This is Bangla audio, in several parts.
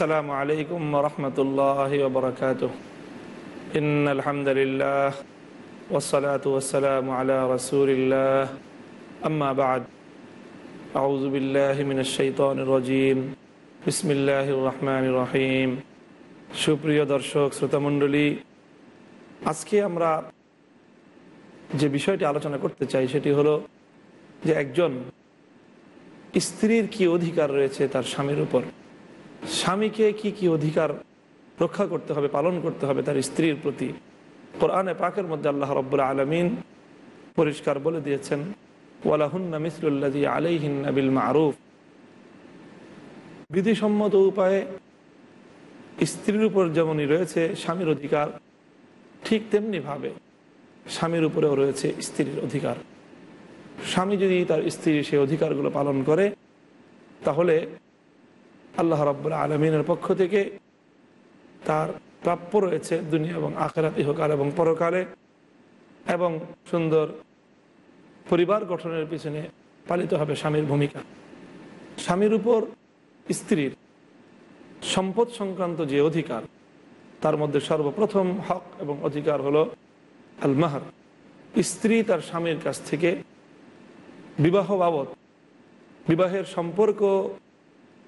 السلام عليكم ورحمة الله وبركاته إن الحمد لله والصلاة والسلام على رسول الله أما بعد أعوذ بالله من الشيطان الرجيم بسم الله الرحمن الرحيم সুপ্রিয় দর্শক শ্রোতামণ্ডলী আজকে আমরা যে বিষয়টি আলোচনা করতে চাই সেটি হলো যে একজন স্ত্রীর কি অধিকার রয়েছে তার স্বামীর উপর স্বামীকে কি কি অধিকার রক্ষা করতে হবে, পালন করতে হবে তার স্ত্রীর প্রতি? কোরআনে পাকের মধ্যে আল্লাহ রব্বুল আলমিন পরিষ্কার বলে দিয়েছেন, ওয়ালাহুন্না মিসরুল্লাজি আলাইহিন্না বিল মারুফ বিধিসম্মত উপায়ে স্ত্রীর উপর যেমনই রয়েছে স্বামীর অধিকার, ঠিক তেমনিভাবে স্বামীর উপরেও রয়েছে স্ত্রীর অধিকার। স্বামী যদি তার স্ত্রীর সেই অধিকারগুলো পালন করে, তাহলে আল্লাহ রব্বুল আলমিনের পক্ষ থেকে তার প্রাপ্য রয়েছে দুনিয়া এবং আখেরাত ইহকাল এবং পরকালে এবং সুন্দর পরিবার গঠনের পিছনে পালিত হবে স্বামীর ভূমিকা। স্বামীর উপর স্ত্রীর সম্পদ সংক্রান্ত যে অধিকার, তার মধ্যে সর্বপ্রথম হক এবং অধিকার হলো আল মাহার স্ত্রী তার স্বামীর কাছ থেকে বিবাহ বাবদ, বিবাহের সম্পর্ক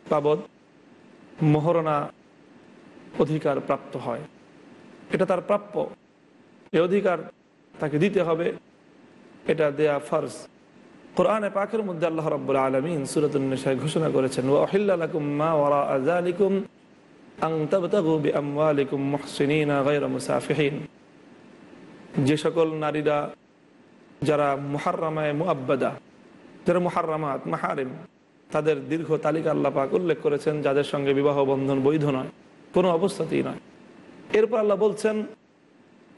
বাবদ মহরণা অধিকার প্রাপ্ত হয়। এটা তার প্রাপ্য। এ অধিকার তাকে দিতে হবে। এটা দেয়া ফার্স কোরআনে পাকের মধ্যে আল্লাহ রব্বুল আলমিন সুরতুন্নেশায় ঘোষণা করেছেন যে সকল নারীরা, যারা মুহাররামায় মুআব্বাদা, যারা মুহাররামাত, মাহারিম তাদের দীর্ঘ তালিকা আল্লাহ পাক উল্লেখ করেছেন, যাদের সঙ্গে বিবাহ বন্ধন বৈধ নয়, কোনো অবস্থাতেই নয়। এরপর আল্লাহ বলছেন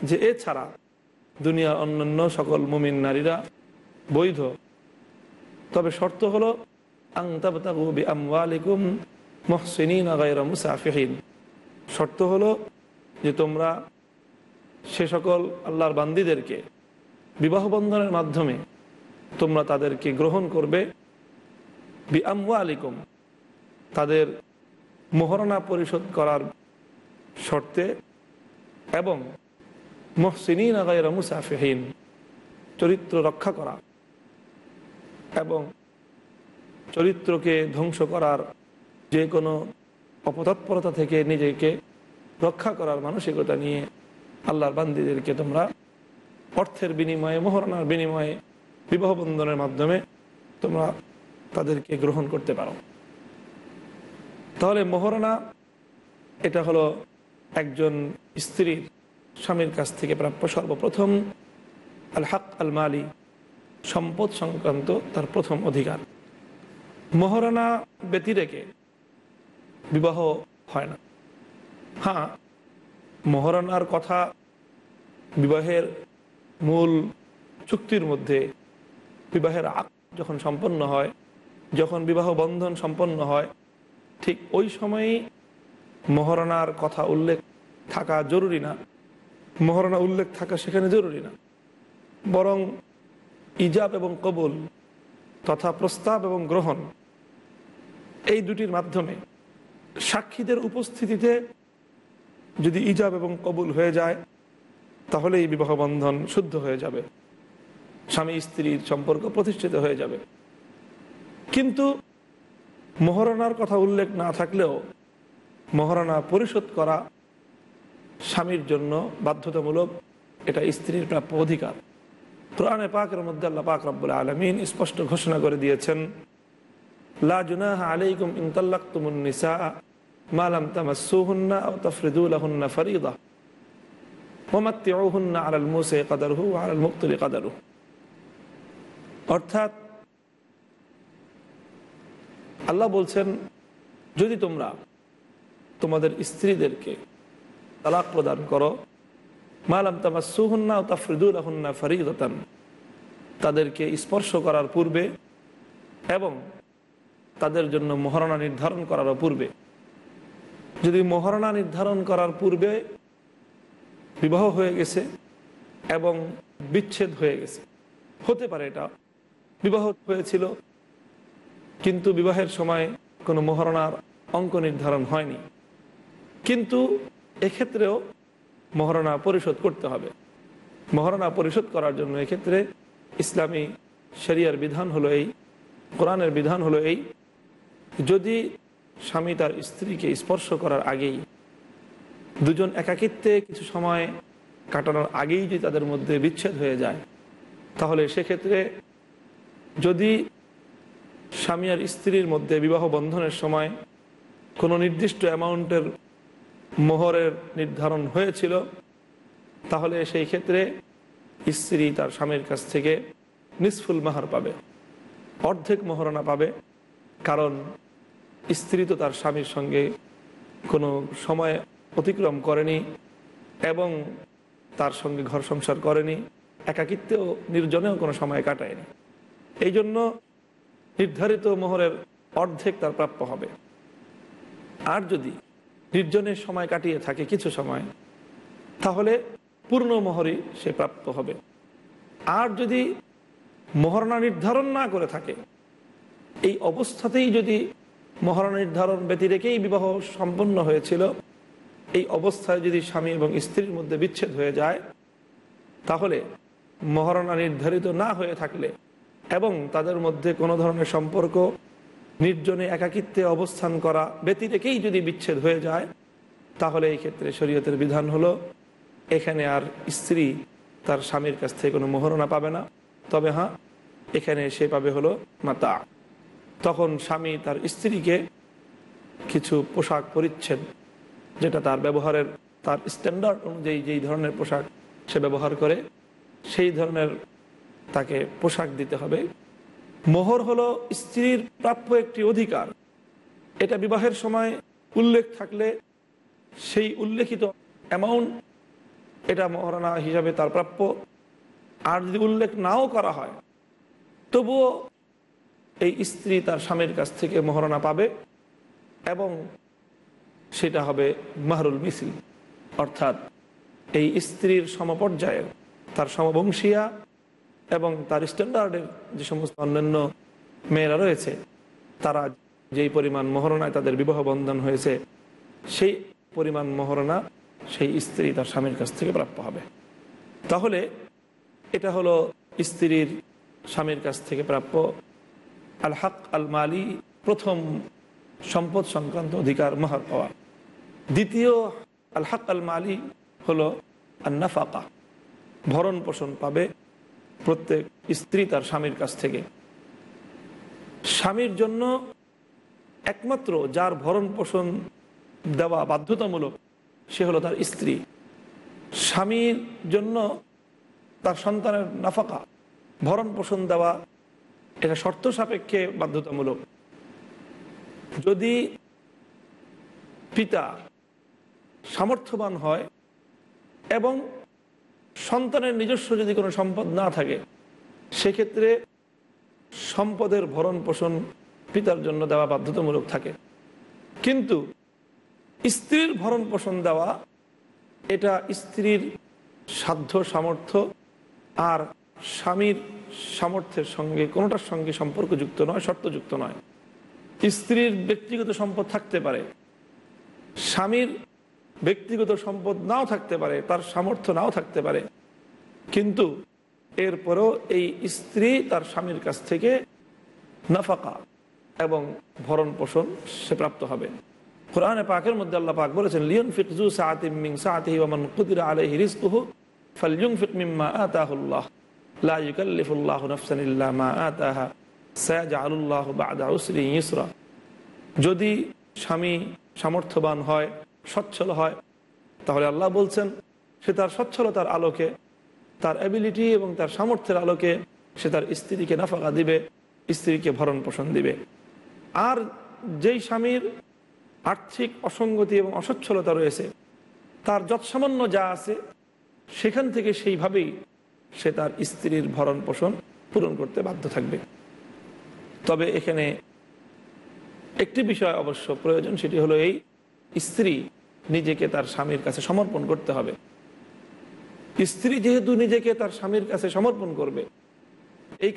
যে, এছাড়া দুনিয়ার অন্যান্য সকল মুমিন নারীরা বৈধ। তবে শর্ত হলো মুসাফিহীন। শর্ত হলো যে, তোমরা সে সকল আল্লাহর বান্দিদেরকে বিবাহ বন্ধনের মাধ্যমে তোমরা তাদেরকে গ্রহণ করবে আলিকুম তাদের মোহরণা পরিশোধ করার শর্তে এবং মহসিনিন আগাইরা মুসাফিহীন চরিত্র রক্ষা করা এবং চরিত্রকে ধ্বংস করার যে কোনো অপতৎপরতা থেকে নিজেকে রক্ষা করার মানসিকতা নিয়ে আল্লাহর বান্দিদেরকে তোমরা অর্থের বিনিময়ে, মোহরণার বিনিময়ে বিবাহ বন্ধনের মাধ্যমে তোমরা তাদেরকে গ্রহণ করতে পারো। তাহলে মোহরণা, এটা হলো একজন স্ত্রীর স্বামীর কাছ থেকে প্রাপ্য সর্বপ্রথম আল হাক আল মালি সম্পদ সংক্রান্ত তার প্রথম অধিকার। মোহরানা ব্যতি রেখে বিবাহ হয় না। হ্যাঁ মোহরানার কথা বিবাহের মূল চুক্তির মধ্যে বিবাহের আক যখন সম্পন্ন হয় যখন বিবাহ বন্ধন সম্পন্ন হয়, ঠিক ওই সময়ই মহারণার কথা উল্লেখ থাকা জরুরি না। মহারণা উল্লেখ থাকা সেখানে জরুরি না। বরং ইজাব এবং কবুল তথা প্রস্তাব এবং গ্রহণ এই দুটির মাধ্যমে সাক্ষীদের উপস্থিতিতে যদি ইজাব এবং কবুল হয়ে যায় তাহলে এই বিবাহ বন্ধন শুদ্ধ হয়ে যাবে। স্বামী স্ত্রীর সম্পর্ক প্রতিষ্ঠিত হয়ে যাবে। কিন্তু মহারণার কথা উল্লেখ না থাকলেও মহারণা পরিশোধ করা স্বামীর জন্য বাধ্যতামূলক, এটা স্ত্রীর প্রাপ্য অধিকার। কোরআনে পাকের মধ্যে আল্লাহ পাক রব্বুল আলমিন স্পষ্ট ঘোষণা করে দিয়েছেন ফরিদা মুসি অর্থাৎ আল্লাহ বলছেন, যদি তোমরা তোমাদের স্ত্রীদেরকে তালাক প্রদান করো, মালাম তামার সুহন্না ও তাফরিদুল আহন্না ফরিদতান, তাদেরকে স্পর্শ করার পূর্বে এবং তাদের জন্য মহারণা নির্ধারণ করার পূর্বে, যদি মহারণা নির্ধারণ করার পূর্বে বিবাহ হয়ে গেছে এবং বিচ্ছেদ হয়ে গেছে, হতে পারে এটা, বিবাহ হয়েছিল কিন্তু বিবাহের সময় কোনো মহারণার অঙ্ক নির্ধারণ হয়নি। কিন্তু এক্ষেত্রেও মহারণা পরিশোধ করতে হবে। মহারণা পরিশোধ করার জন্য এক্ষেত্রে ইসলামী শরিয়ার বিধান হলো এই, কোরআনের বিধান হলো এই, যদি স্বামী তার স্ত্রীকে স্পর্শ করার আগেই দুজন একাকিত্বে কিছু সময় কাটানোর আগেই যদি তাদের মধ্যে বিচ্ছেদ হয়ে যায়, তাহলে সেক্ষেত্রে যদি স্বামী আর স্ত্রীর মধ্যে বিবাহ বন্ধনের সময় কোনো নির্দিষ্ট অ্যামাউন্টের মোহরের নির্ধারণ হয়েছিল, তাহলে সেই ক্ষেত্রে স্ত্রী তার স্বামীর কাছ থেকে নিসফুল মাহার পাবে, অর্ধেক মোহরণা পাবে, কারণ স্ত্রী তো তার স্বামীর সঙ্গে কোনো সময় অতিক্রম করেনি এবং তার সঙ্গে ঘর সংসার করেনি, একাকিত্বেও নির্জনেও কোনো সময় কাটায়নি। এই জন্য নির্ধারিত মোহরের অর্ধেক তার প্রাপ্য হবে। আর যদি নির্জনের সময় কাটিয়ে থাকে কিছু সময়, তাহলে পূর্ণ মোহরই সে প্রাপ্ত হবে। আর যদি মহারণা নির্ধারণ না করে থাকে, এই অবস্থাতেই যদি মহারণা নির্ধারণ ব্যতি রেখেই বিবাহ সম্পন্ন হয়েছিল, এই অবস্থায় যদি স্বামী এবং স্ত্রীর মধ্যে বিচ্ছেদ হয়ে যায়, তাহলে মহারণা নির্ধারিত না হয়ে থাকলে এবং তাদের মধ্যে কোনো ধরনের সম্পর্ক নির্জনে একাকিত্বে অবস্থান করা ব্যতি রেখেই যদি বিচ্ছেদ হয়ে যায়, তাহলে এই ক্ষেত্রে শরীয়তের বিধান হলো, এখানে আর স্ত্রী তার স্বামীর কাছ থেকে কোনো মোহরণা পাবে না। তবে হ্যাঁ এখানে সে পাবে হলো মাতা। তখন স্বামী তার স্ত্রীকে কিছু পোশাক পরিচ্ছেদ, যেটা তার ব্যবহারের, তার স্ট্যান্ডার্ড অনুযায়ী যেই ধরনের পোশাক সে ব্যবহার করে, সেই ধরনের তাকে পোশাক দিতে হবে। মোহর হলো স্ত্রীর প্রাপ্য একটি অধিকার। এটা বিবাহের সময় উল্লেখ থাকলে সেই উল্লেখিত অ্যামাউন্ট এটা মহারণা হিসাবে তার প্রাপ্য। আর যদি উল্লেখ নাও করা হয়, তবুও এই স্ত্রী তার স্বামীর কাছ থেকে মহারণা পাবে এবং সেটা হবে মাহরুল মিসিল অর্থাৎ এই স্ত্রীর সমপর্যায়ের তার সমবংশীয়া এবং তার স্ট্যান্ডার্ডের যে সমস্ত অন্যান্য মেয়েরা রয়েছে, তারা যেই পরিমাণ মহরণায় তাদের বিবাহ বন্ধন হয়েছে, সেই পরিমাণ মহরণা সেই স্ত্রী তার স্বামীর কাছ থেকে প্রাপ্য হবে। তাহলে এটা হলো স্ত্রীর স্বামীর কাছ থেকে প্রাপ্য আল হক আল মালি প্রথম সম্পদ সংক্রান্ত অধিকার মহার পাওয়া। দ্বিতীয় আল হক আল মালি হলো আন্নাফাকা ভরণ পোষণ পাবে প্রত্যেক স্ত্রী তার স্বামীর কাছ থেকে। স্বামীর জন্য একমাত্র যার ভরণ পোষণ দেওয়া বাধ্যতামূলক, সে হলো তার স্ত্রী। স্বামীর জন্য তার সন্তানের নাফাকা, ভরণ পোষণ দেওয়া, এটা শর্ত সাপেক্ষে বাধ্যতামূলক। যদি পিতা সামর্থ্যবান হয় এবং সন্তানের নিজস্ব যদি কোনো সম্পদ না থাকে, সেক্ষেত্রে সম্পদের ভরণ পোষণ পিতার জন্য দেওয়া বাধ্যতামূলক থাকে। কিন্তু স্ত্রীর ভরণ পোষণ দেওয়া, এটা স্ত্রীর সাধ্য, সামর্থ্য আর স্বামীর সামর্থ্যের সঙ্গে, কোনোটার সঙ্গে সম্পর্কযুক্ত নয়, শর্তযুক্ত নয়। স্ত্রীর ব্যক্তিগত সম্পদ থাকতে পারে, স্বামীর ব্যক্তিগত সম্পদ নাও থাকতে পারে, তার সামর্থ্য নাও থাকতে পারে। কিন্তু এরপরও এই স্ত্রী তার স্বামীর কাছ থেকে নাফাকা এবং ভরণ পোষণ সে প্রাপ্ত হবে। কোরআনে পাকের মধ্যে আল্লাহ পাক বলেছেন লিয়ন ফিকজু সাআতিম সাআতিহি ওয়া কুদিরা আলাইহি রিজকুহু ফালইউনফিক মিম্মা আতাহুল্লাহ। লা ইউকাল্লিফুল্লাহ নফসানিল্লাহ মা আতাহা। সায়াজআলুল্লাহু বা'দা উসরি ইসরা। যদি স্বামী সামর্থ্যবান হয় সচ্ছল হয়। তাহলে আল্লাহ বলছেন, সে তার সচ্ছলতার আলোকে, তার অ্যাবিলিটি এবং তার সামর্থ্যের আলোকে সে তার স্ত্রীকে নাফাকা দিবে, স্ত্রীকে ভরণ পোষণ দিবে। আর যেই স্বামীর আর্থিক অসঙ্গতি এবং অসচ্ছলতা রয়েছে, তার যৎসামান্য যা আছে, সেখান থেকে সেইভাবেই সে তার স্ত্রীর ভরণ পোষণ পূরণ করতে বাধ্য থাকবে। তবে এখানে একটি বিষয় অবশ্য প্রয়োজন, সেটি হলো এই স্ত্রী নিজেকে তার স্বামীর কাছে সমর্পণ করতে হবে। স্ত্রী যেহেতু নিজেকে তার স্বামীর কাছে সমর্পণ করবে, এই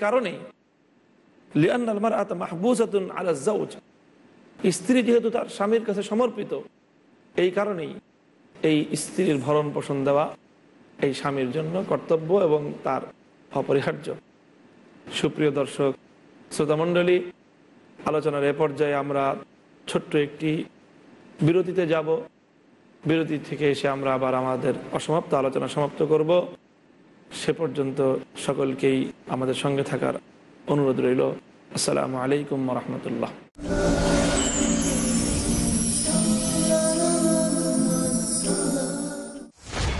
আলা স্ত্রী যেহেতু তার স্বামীর কাছে সমর্পিত, এই কারণেই এই স্ত্রীর ভরণ পোষণ দেওয়া এই স্বামীর জন্য কর্তব্য এবং তার অপরিহার্য। সুপ্রিয় দর্শক শ্রোতামণ্ডলী আলোচনার এ পর্যায়ে আমরা ছোট্ট একটি বিরতিতে যাব। বিরতি থেকে এসে আমরা আবার আমাদের অসমাপ্ত আলোচনা সমাপ্ত করব। সে পর্যন্ত সকলকেই আমাদের সঙ্গে থাকার অনুরোধ রইল। আসসালামু আলাইকুম রহমতুল্লাহ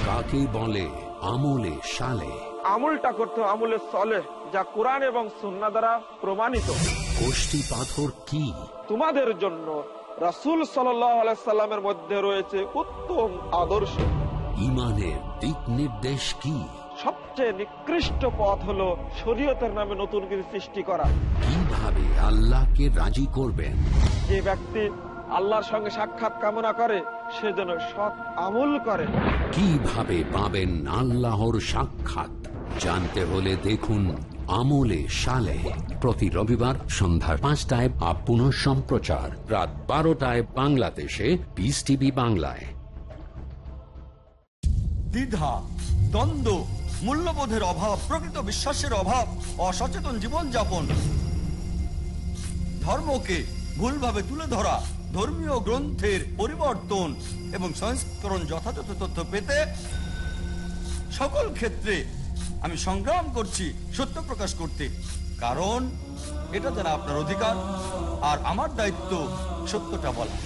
কাকে বলে? আমলে সালে। আমলটা করতে আমলে সলে যা কোরআন এবং সুন্না দ্বারা প্রমাণিত। কোষ্ঠী পাথর কি? তোমাদের জন্য রাসুল সাল্লামের মধ্যে রয়েছে উত্তম আদর্শ। ইমানের দিক নির্দেশ কি? সবচেয়ে নিকৃষ্ট পথ হলো শরীয়তের নামে নতুন কিছু সৃষ্টি করা। কীভাবে আল্লাহকে রাজি করবেন? যে ব্যক্তি আল্লাহর সঙ্গে সাক্ষাৎ কামনা করে সে যেন সৎ আমল করে। কীভাবে পাবেন আল্লাহর সাক্ষাৎ? জানতে হলে দেখুন আমলে সালে প্রতি রবিবার সন্ধ্যা পাঁচটায় আপ পুনঃ সম্প্রচার। রাত বারোটায় বাংলাদেশে পিস টিভি বাংলায়। দ্বিধা, দ্বন্দ্ব, মূল্যবোধের অভাব, প্রকৃত বিশ্বাসের অভাব, অসচেতন জীবনযাপন। ধর্মকে ভুলভাবে তুলে ধরা, ধর্মীয় গ্রন্থের পরিবর্তন এবং সংস্করণ যথাযথ তথ্য পেতে সকল ক্ষেত্রে আমি সংগ্রাম করছি সত্য প্রকাশ করতে। কারণ এটা যারা আপনার অধিকার আর আমার দায়িত্ব সত্যটা বলা।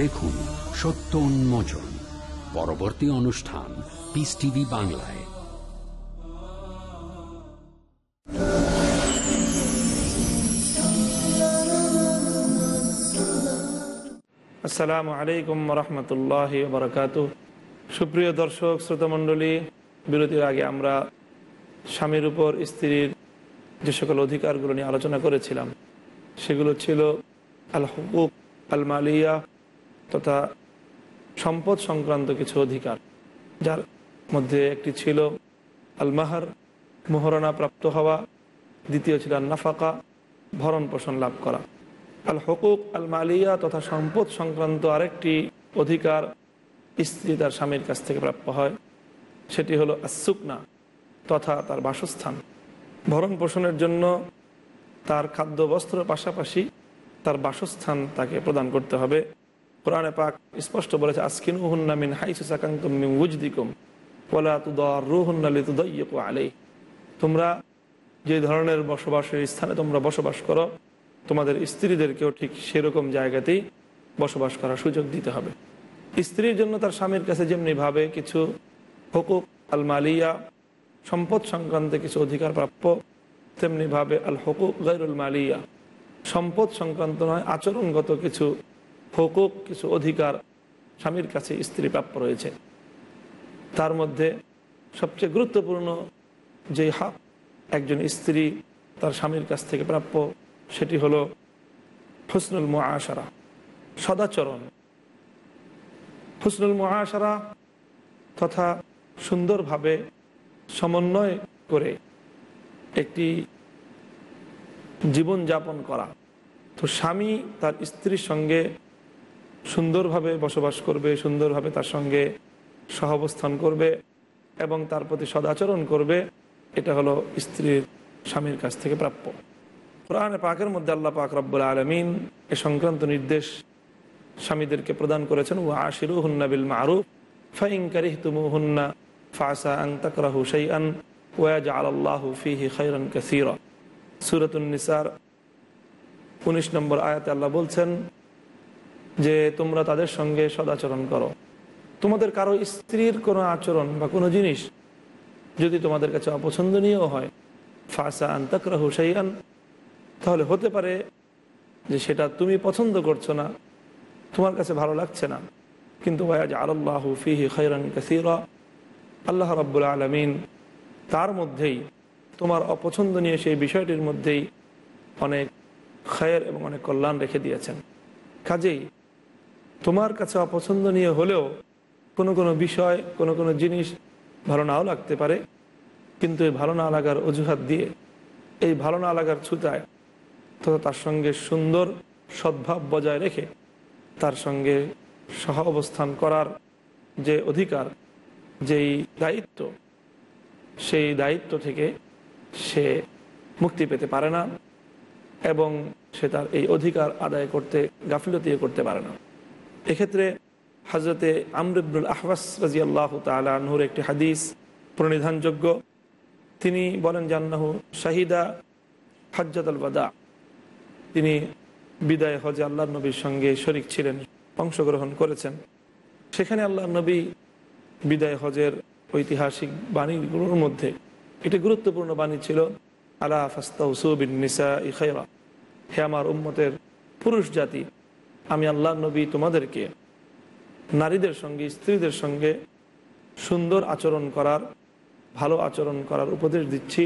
দেখুন সত্য উন্মোচন পরবর্তী অনুষ্ঠান পিস টিভি বাংলায়। আসসালামু আলাইকুম রহমতুল্লাহ বরকাত সুপ্রিয় দর্শক শ্রোতামণ্ডলী বিরতির আগে আমরা স্বামীর উপর স্ত্রীর যে সকল অধিকারগুলো নিয়ে আলোচনা করেছিলাম, সেগুলো ছিল আল হুকুক, আল মালিয়া তথা সম্পদ সংক্রান্ত কিছু অধিকার, যার মধ্যে একটি ছিল আল মাহার, মোহরানা প্রাপ্ত হওয়া, দ্বিতীয় ছিল আল নাফাকা, ভরণ পোষণ লাভ করা। আল হকুক, আল মালিয়া তথা সম্পদ সংক্রান্ত আরেকটি অধিকার স্ত্রী তার স্বামীর কাছ থেকে প্রাপ্য হয়, সেটি হলো আসুকনা তথা তার বাসস্থান। ভরণ পোষণের জন্য তার খাদ্য বস্ত্রের পাশাপাশি তার বাসস্থান তাকে প্রদান করতে হবে। কোরআনে পাক স্পষ্ট বলেছে আজকিন উহুন্না মিন হাইসু সাকাংতুম মিন উজদিকুম ওলা তোমরা যে ধরনের বসবাসের স্থানে তোমরা বসবাস করো, তোমাদের স্ত্রীদেরকেও ঠিক সেরকম জায়গাতেই বসবাস করার সুযোগ দিতে হবে। স্ত্রীর জন্য তার স্বামীর কাছে যেমনিভাবে কিছু হকুক আল মালিয়া সম্পদ সংক্রান্তে কিছু অধিকার প্রাপ্য তেমনিভাবে আল হকুক গৈরুল মালিয়া। সম্পদ সংক্রান্ত নয়, আচরণগত কিছু হকুক, কিছু অধিকার স্বামীর কাছে স্ত্রী প্রাপ্য রয়েছে। তার মধ্যে সবচেয়ে গুরুত্বপূর্ণ যে হক একজন স্ত্রী তার স্বামীর কাছ থেকে প্রাপ্য, সেটি হলো হুসনুল মহাশারা সদাচরণ। হুসনুল মহাশারা তথা সুন্দরভাবে সমন্বয় করে একটি জীবন যাপন করা। তো স্বামী তার স্ত্রীর সঙ্গে সুন্দরভাবে বসবাস করবে, সুন্দরভাবে তার সঙ্গে সহাবস্থান করবে এবং তার প্রতি সদাচরণ করবে, এটা হলো স্ত্রীর স্বামীর কাছ থেকে প্রাপ্য। কোরআনে পাকের মধ্যে আল্লাহ পাক রব্বুল আলমিন এ সংক্রান্ত নির্দেশ স্বামীদেরকে প্রদান করেছেন ও আশিরু হুন্না বিল মারুফ ফাইং কারিহ তুমু হুন্না ফাসা আং তাকরাহু সেই আন ওয়াজ আল্লাহ ফিহি খৈরন কাসির। সুরতুন্নিসার উনিশ নম্বর আয়াতে আল্লাহ বলছেন যে, তোমরা তাদের সঙ্গে সদাচরণ করো। তোমাদের কারও স্ত্রীর কোনো আচরণ বা কোনো জিনিস যদি তোমাদের কাছে অপছন্দনীয় হয়, ফাসা আন্তাকরা হুসাইয়ান তাহলে হতে পারে যে সেটা তুমি পছন্দ করছ না, তোমার কাছে ভালো লাগছে না। কিন্তু ওয়াজ আল্লাহ ফিহি খৈরান কাসিরা আল্লাহ রব্বুল আলমিন তার মধ্যেই, তোমার অপছন্দনীয় সেই বিষয়টির মধ্যেই অনেক খায়ের এবং অনেক কল্যাণ রেখে দিয়েছেন। কাজেই তোমার কাছে অপছন্দনীয় হলেও কোনো কোনো বিষয়, কোনো কোনো জিনিস ভালো নাও লাগতে পারে, কিন্তু এই ভালো না লাগার অজুহাত দিয়ে, এই ভালো না লাগার ছুতায় তথা তার সঙ্গে সুন্দর সদ্ভাব বজায় রেখে তার সঙ্গে সহ অবস্থান করার যে অধিকার যেই দায়িত্ব, সেই দায়িত্ব থেকে সে মুক্তি পেতে পারে না এবং সে তার এই অধিকার আদায় করতে, গাফিলতিও করতে পারে না। এক্ষেত্রে হজরতে আমরিবুল আহবাস রাজি আল্লাহ তালুর একটি হাদিস প্রণিধানযোগ্য। তিনি বলেন জান্নাহু শাহিদা হজ্জত আল বাদা তিনি বিদায় হজে আল্লাহ নবীর সঙ্গে শরিক ছিলেন, অংশগ্রহণ করেছেন। সেখানে আল্লাহ নবী বিদায় হজের ঐতিহাসিক বাণীগুলোর মধ্যে একটি গুরুত্বপূর্ণ বাণী ছিল, আলা ফাস্তাউসুবিন নিসা ইখেরা হে আমার উম্মতের পুরুষ জাতি, আমি আল্লাহ নবী তোমাদেরকে নারীদের সঙ্গে, স্ত্রীদের সঙ্গে সুন্দর আচরণ করার, ভালো আচরণ করার উপদেশ দিচ্ছি।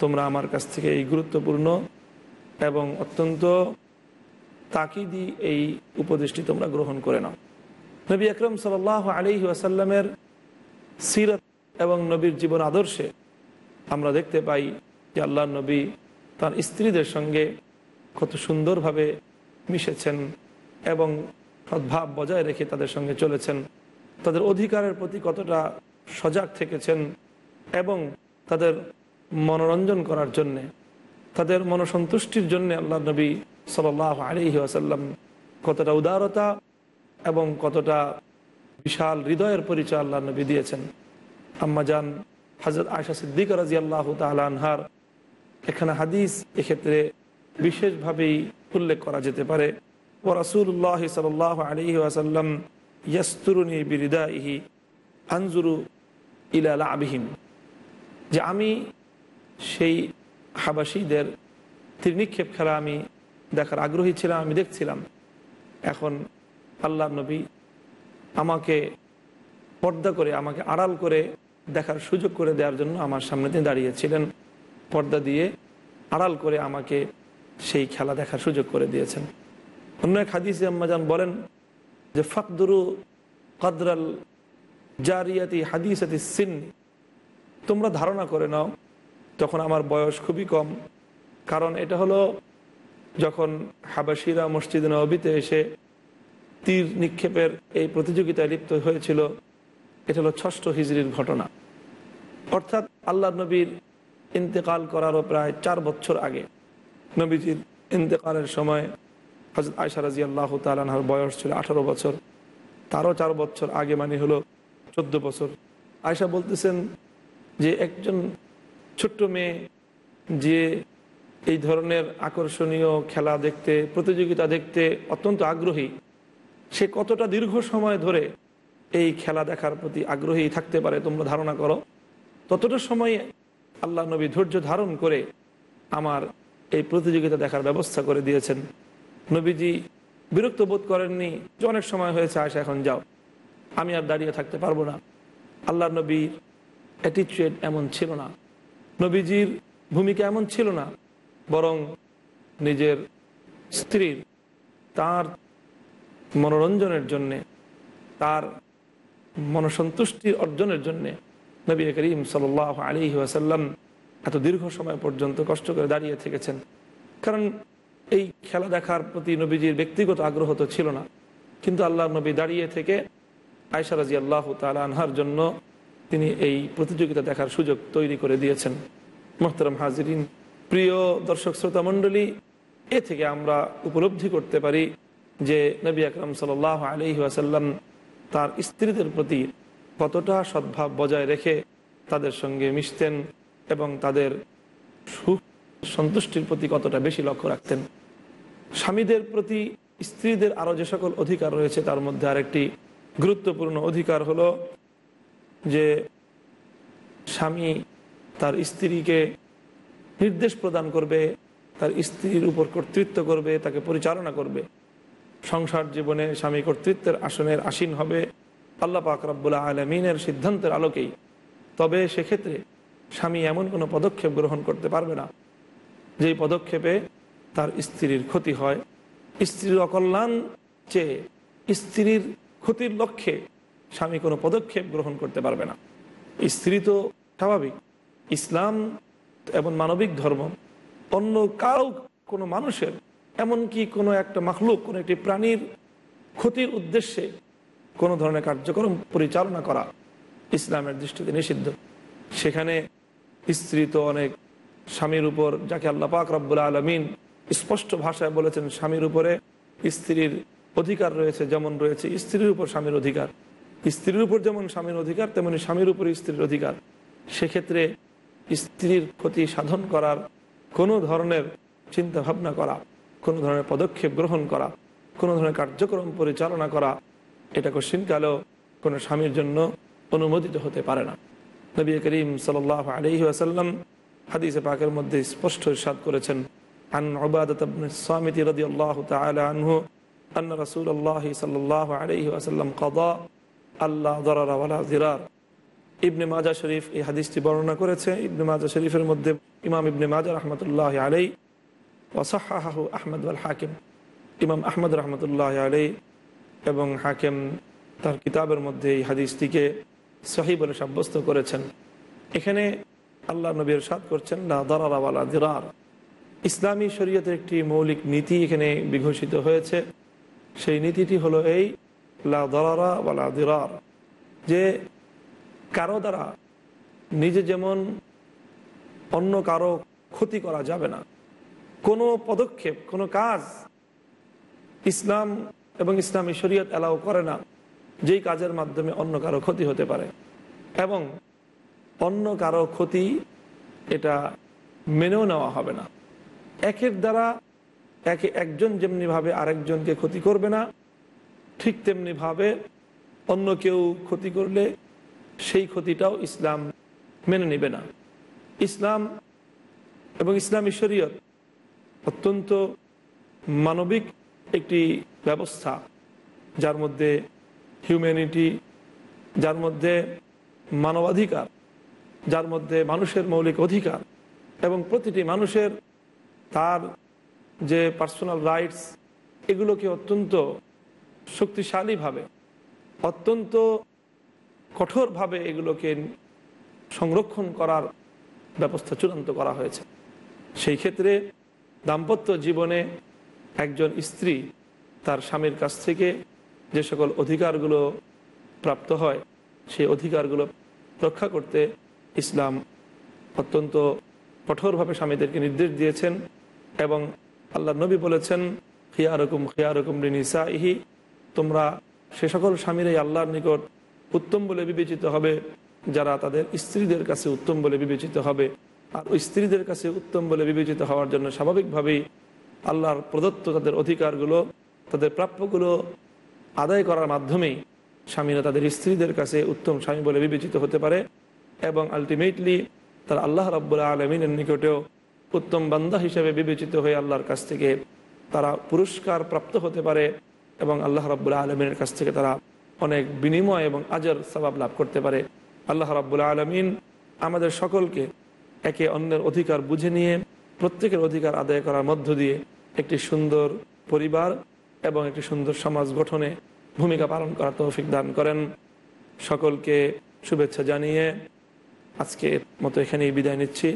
তোমরা আমার কাছ থেকে এই গুরুত্বপূর্ণ এবং অত্যন্ত তাকিদি এই উপদেশটি তোমরা গ্রহণ করে নাও। নবী আকরম সাল আলী ওয়াসাল্লামের সিরত এবং নবীর জীবন আদর্শে আমরা দেখতে পাই যে আল্লাহ নবী তার স্ত্রীদের সঙ্গে কত সুন্দরভাবে মিশেছেন এবং সদ্ভাব বজায় রেখে তাদের সঙ্গে চলেছেন। তাদের অধিকারের প্রতি কতটা সজাগ থেকেছেন এবং তাদের মনোরঞ্জন করার জন্যে, তাদের মনসন্তুষ্টির জন্য আল্লাহ নবী সাল আলী আসাল্লাম কতটা উদারতা এবং কতটা বিশাল হৃদয়ের পরিচয় আল্লাহ নবী দিয়েছেন। আম্মাজান হজরত আয়সা সিদ্দিক রাজি আল্লাহ তালহার এখানে হাদিস এক্ষেত্রে বিশেষভাবেই উল্লেখ করা যেতে পারে। ও রাসুল্লাহ সাল আলী আসাল্লাম ইয়াস্তুরুনি বিরিদা ইহি আনজুরু ইলা আবিহীন যে আমি সেই হাবাসীদের তীর নিক্ষেপ খেলা আমি দেখার আগ্রহী ছিলাম, আমি দেখছিলাম। এখন আল্লাহ নবী আমাকে পর্দা করে, আমাকে আড়াল করে দেখার সুযোগ করে দেওয়ার জন্য আমার সামনে তিনি দাঁড়িয়েছিলেন। পর্দা দিয়ে আড়াল করে আমাকে সেই খেলা দেখার সুযোগ করে দিয়েছেন। অন্য এক হাদিস আম্মাজান বলেন যে, ফকদুরু কদরাল জারিয়াতি হাদিসাতি সিন। তোমরা ধারণা করে নাও, তখন আমার বয়স খুবই কম। কারণ এটা হলো যখন হাবাসিরা মসজিদ নবীতে এসে তীর নিক্ষেপের এই প্রতিযোগিতায় লিপ্ত হয়েছিল। এটা হলো ষষ্ঠ হিজড়ির ঘটনা। অর্থাৎ আল্লাহ নবীর ইন্তেকাল করারও প্রায় চার বছর আগে। নবীজির ইন্তেকালের সময় হজরত আয়সা রাজি আল্লাহ তালানহার বয়স ছিল আঠারো বছর। তারও চার বছর আগে মানে হলো চোদ্দ বছর। আয়সা বলতেছেন যে একজন ছোট্ট মেয়ে যে এই ধরনের আকর্ষণীয় খেলা দেখতে, প্রতিযোগিতা দেখতে অত্যন্ত আগ্রহী সে কতটা দীর্ঘ সময় ধরে এই খেলা দেখার প্রতি আগ্রহী থাকতে পারে তোমরা ধারণা করো? ততটা সময়ে আল্লাহ নবী ধৈর্য ধারণ করে আমার এই প্রতিযোগিতা দেখার ব্যবস্থা করে দিয়েছেন। নবীজি বিরক্ত বোধ করেননি যে অনেক সময় হয়েছে আসে এখন যাও। আমি আর দাঁড়িয়ে থাকতে পারব না। আল্লাহ নবীর অ্যাটিচিউড এমন ছিল না। নবীজির ভূমিকা এমন ছিল না, বরং নিজের স্ত্রীর তার মনোরঞ্জনের জন্যে, তার মনসন্তুষ্টি অর্জনের জন্যে নবী করিম সাল আলী ওয়াসাল্লাম এত দীর্ঘ সময় পর্যন্ত কষ্ট করে দাঁড়িয়ে থেকেছেন। কারণ এই খেলা দেখার প্রতি নবীজির ব্যক্তিগত আগ্রহ তো ছিল না। কিন্তু আল্লাহ নবী দাঁড়িয়ে থেকে আয়সা রাজি আল্লাহ তালা আনহার জন্য তিনি এই প্রতিযোগিতা দেখার সুযোগ তৈরি করে দিয়েছেন। মোহতারাম হাজিরিন, প্রিয় দর্শক শ্রোতা মণ্ডলী, এ থেকে আমরা উপলব্ধি করতে পারি যে নবী আকরম সাল আলহি আসাল্লাম তার স্ত্রীদের প্রতি কতটা সদ্ভাব বজায় রেখে তাদের সঙ্গে মিশতেন এবং তাদের সুখ সন্তুষ্টির প্রতি কতটা বেশি লক্ষ্য রাখতেন। স্বামীদের প্রতি স্ত্রীদের আরও যে সকল অধিকার রয়েছে তার মধ্যে আরেকটি গুরুত্বপূর্ণ অধিকার হলো যে স্বামী তার স্ত্রীকে নির্দেশ প্রদান করবে, তার স্ত্রীর উপর কর্তৃত্ব করবে, তাকে পরিচালনা করবে। সংসার জীবনে স্বামী কর্তৃত্বের আসনের আসীন হবে। আল্লাহ পাক রব্বুল্লা আলমিনের সিদ্ধান্তের আলোকেই। তবে সেক্ষেত্রে স্বামী এমন কোনো পদক্ষেপ গ্রহণ করতে পারবে না। যেই পদক্ষেপে তার স্ত্রীর ক্ষতি হয়, স্ত্রীর অকল্যাণ চেয়ে স্ত্রীর ক্ষতির লক্ষ্যে স্বামী কোনো পদক্ষেপ গ্রহণ করতে পারবে না। স্ত্রী তো স্বাভাবিক, ইসলাম এবং মানবিক ধর্ম, অন্য কারও কোনো মানুষের এমনকি কোনো একটা মাখলুক, কোনো একটি প্রাণীর ক্ষতির উদ্দেশ্যে কোনো ধরনের কার্যক্রম পরিচালনা করা ইসলামের দৃষ্টিতে নিষিদ্ধ। সেখানে স্ত্রী তো অনেক স্বামীর উপর, যাকে আল্লাহ পাক রব্বুল আলমিন স্পষ্ট ভাষায় বলেছেন, স্বামীর উপরে স্ত্রীর অধিকার রয়েছে যেমন রয়েছে স্ত্রীর উপর স্বামীর অধিকার। স্ত্রীর উপর যেমন স্বামীর অধিকার, তেমনি স্বামীর উপর স্ত্রীর অধিকার। সেক্ষেত্রে স্ত্রীর ক্ষতি সাধন করার কোনো ধরনের চিন্তা ভাবনা করা কোনো ধরনের পদক্ষেপ গ্রহণ করা কোনো ধরনের কার্যক্রম পরিচালনা করা এটা কশিনকালেও কোনো স্বামীর জন্য অনুমোদিত হতে পারে না নবী করিম সাল আলহি আসাল্লাম হাদিসে পাকের মধ্যে স্পষ্ট ইরশাদ করেছেন عن عبادة بن الصامت رضي الله تعالى عنه أن رسول الله صلى الله عليه وسلم قضى আল্লাহ ضرر ولا ضرار ইবনে মাজা শরীফ এই হাদিসটি বর্ণনা করেছে ইবনে মাজা শরীফের মধ্যে ইমাম ইবনে মাজা রহমতুল্লাহ আলাই ওয়াসাহাহু আহমদ আল হাকিম ইমাম আহমদ রহমতুল্লাহ আলাই এবং হাকিম তার কিতাবের মধ্যে এই হাদিসটিকে সহি বলে সাব্যস্ত করেছেন। এখানে আল্লাহ নবীর সাদ করছেন না দরারাওয়ালা দিরার। ইসলামী শরীয়তের একটি মৌলিক নীতি এখানে বিঘোষিত হয়েছে। সেই নীতিটি হলো এই, লা দরারা ওয়ালা দিরার। যে কারও দ্বারা নিজে যেমন অন্য কারও ক্ষতি করা যাবে না কোনো পদক্ষেপ, কোনো কাজ ইসলাম এবং ইসলামী শরীয়ত অ্যালাউ করে না, যেই কাজের মাধ্যমে অন্য কারও ক্ষতি হতে পারে। এবং অন্য কারও ক্ষতি এটা মেনেও নেওয়া হবে না। একের দ্বারা একে একজন যেমনিভাবে আরেকজনকে ক্ষতি করবে না, ঠিক তেমনিভাবে অন্য কেউ ক্ষতি করলে সেই ক্ষতিটাও ইসলাম মেনে নেবে না। ইসলাম এবং ইসলামী শরীয়ত অত্যন্ত মানবিক একটি ব্যবস্থা, যার মধ্যে হিউম্যানিটি যার মধ্যে মানবাধিকার, যার মধ্যে মানুষের মৌলিক অধিকার এবং প্রতিটি মানুষের তার যে পার্সোনাল রাইটস এগুলোকে অত্যন্ত শক্তিশালীভাবে, অত্যন্ত কঠোরভাবে এগুলোকে সংরক্ষণ করার ব্যবস্থা চূড়ান্ত করা হয়েছে। সেই ক্ষেত্রে দাম্পত্য জীবনে একজন স্ত্রী তার স্বামীর কাছ থেকে যে সকল অধিকারগুলো প্রাপ্ত হয়, সেই অধিকারগুলো রক্ষা করতে ইসলাম অত্যন্ত কঠোরভাবে স্বামীদেরকে নির্দেশ দিয়েছেন এবং আল্লাহ নবী বলেছেন, খিয়ারকম খিয়ারকম রিনিসা ইহি তোমরা সে সকল স্বামীরাই আল্লাহর নিকট উত্তম বলে বিবেচিত হবে, যারা তাদের স্ত্রীদের কাছে উত্তম বলে বিবেচিত হবে। আর ওই স্ত্রীদের কাছে উত্তম বলে বিবেচিত হওয়ার জন্য স্বাভাবিকভাবেই আল্লাহর প্রদত্ত তাদের অধিকারগুলো, তাদের প্রাপ্যগুলো আদায় করার মাধ্যমেই স্বামীরা তাদের স্ত্রীদের কাছে উত্তম স্বামী বলে বিবেচিত হতে পারে এবং আলটিমেটলি তার আল্লাহ রাব্বুল্লাহ আলমিনের নিকটেও উত্তম বান্দা হিসেবে বিবেচিত হয়ে আল্লাহর কাছ থেকে তারা পুরস্কার প্রাপ্ত হতে পারে এবং আল্লাহ রাব্বুল্লাহ আলমিনের কাছ থেকে তারা অনেক বিনিময় এবং আজর সবাব লাভ করতে পারে। আল্লাহ রাব্বুল্লাহ আলমিন আমাদের সকলকে একে অন্যের অধিকার বুঝে নিয়ে, প্রত্যেকের অধিকার আদায় করার মধ্য দিয়ে একটি সুন্দর পরিবার এবং একটি সুন্দর সমাজ গঠনে ভূমিকা পালন করার তৌফিক দান করেন। সকলকে শুভেচ্ছা জানিয়ে আজকে মতো এখানেই বিদায় নিচ্ছি।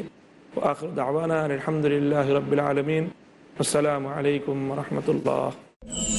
আলহামদুলিল্লাহ রবিল আলমিন। আসসালামু আলাইকুম রহমতুল্লাহ।